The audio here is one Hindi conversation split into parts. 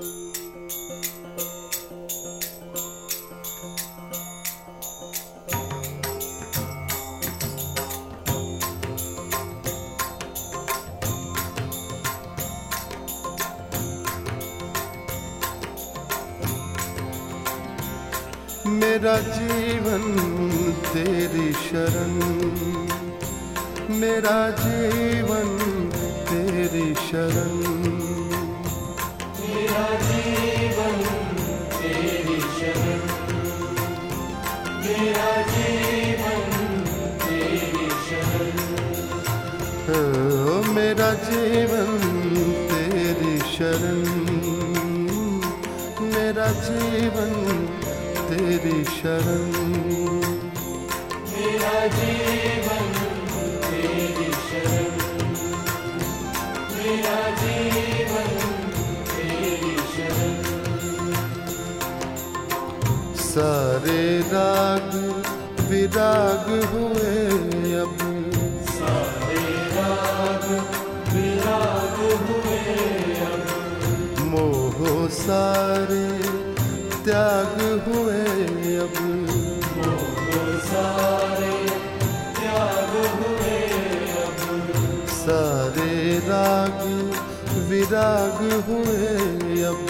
मेरा जीवन तेरी शरण मेरा जीवन तेरी शरण। मेरा जीवन तेरी शरण। मेरा जीवन तेरी शरण। मेरा जीवन सारे राग विराग हुए अब। सारे राग विराग हुए मोह सारे त्याग हुए अब सारे त्याग हुए अब। सारे राग विराग हुए अब।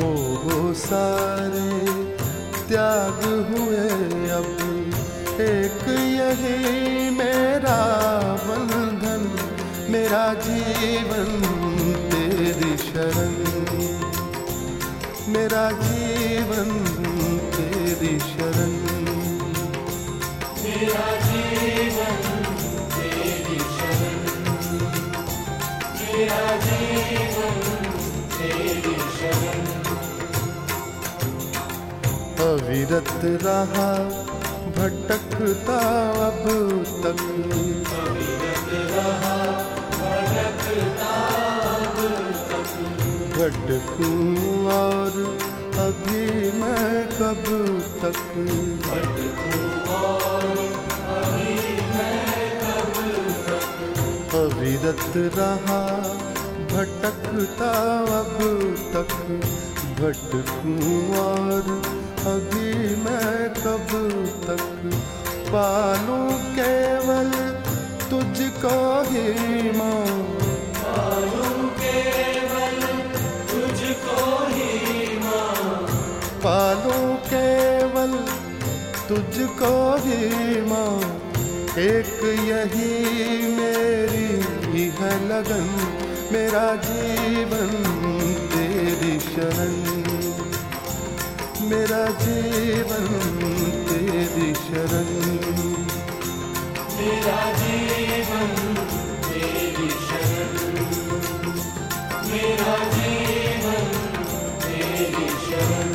मोह सारे त्याग हुए अब एक यही मेरा बंधन, मेरा जीवन तेरी शरण। मेरा जीवन तेरी शरण। मेरा जीवन तेरी शरण। मेरा जीवन अविरत रहा, भटकता अब तक। भटकूं और अभी मैं कब तक? अविरत रहा, भटकता अब तक। भटकूं और अभी मैं कब तक पालूं केवल तुझको ही माँ। पालूं केवल तुझको ही माँ। पालूं केवल तुझको ही माँ। एक यही मेरी है लगन मेरा जीवन। शरण। मेरा जीवन तेरी शरण। मेरा जीवन तेरी शरण। मेरा जीवन तेरी शरण।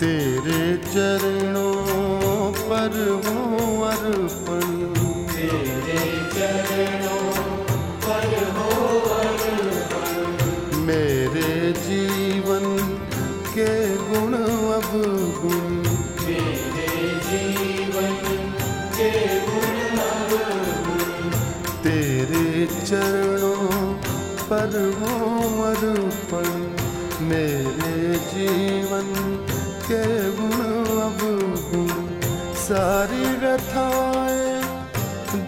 तेरे चरणों पर हूँ अर्पण। तेरे चरणों पर चरणों पर हूँ अर्पण मेरे जीवन के गुण अब गुण। सारी व्यथाएँ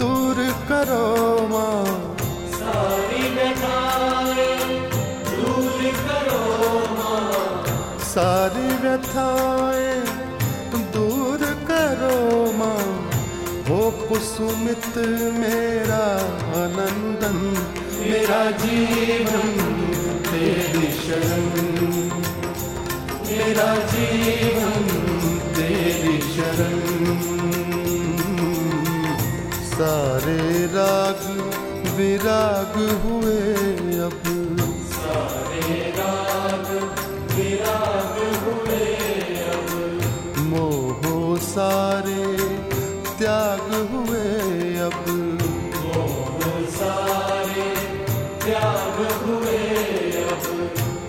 दूर करो माँ। सारी व्यथाएँ दूर करो माँ। सारी व्यथाएँ कुसुमित मेरा आनंदन, मेरा जीवन, तेरी शरण। मेरा जीवन, तेरी शरण। सारे राग विराग हुए अब त्याग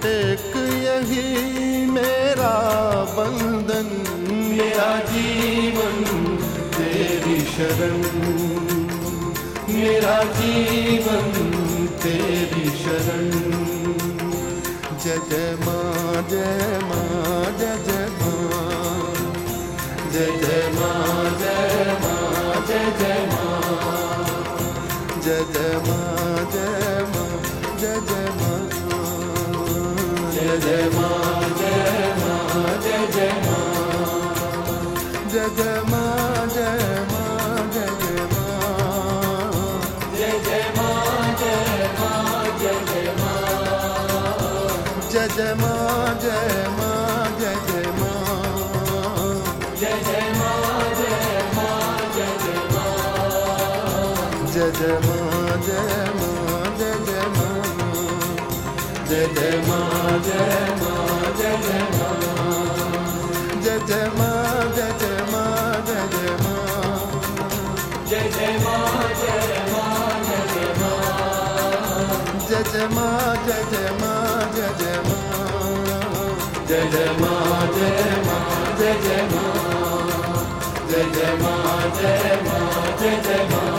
एक यही मेरा बंधन, मेरा जीवन, तेरी शरण। मेरा जीवन, तेरी शरण। जय जय माँ जय माँ, जय जय माँ। जय जय जय जा जा जा जयमाजमाजमा जयमाजमाय जय मा जा जा जय जय माँ जय जय माँ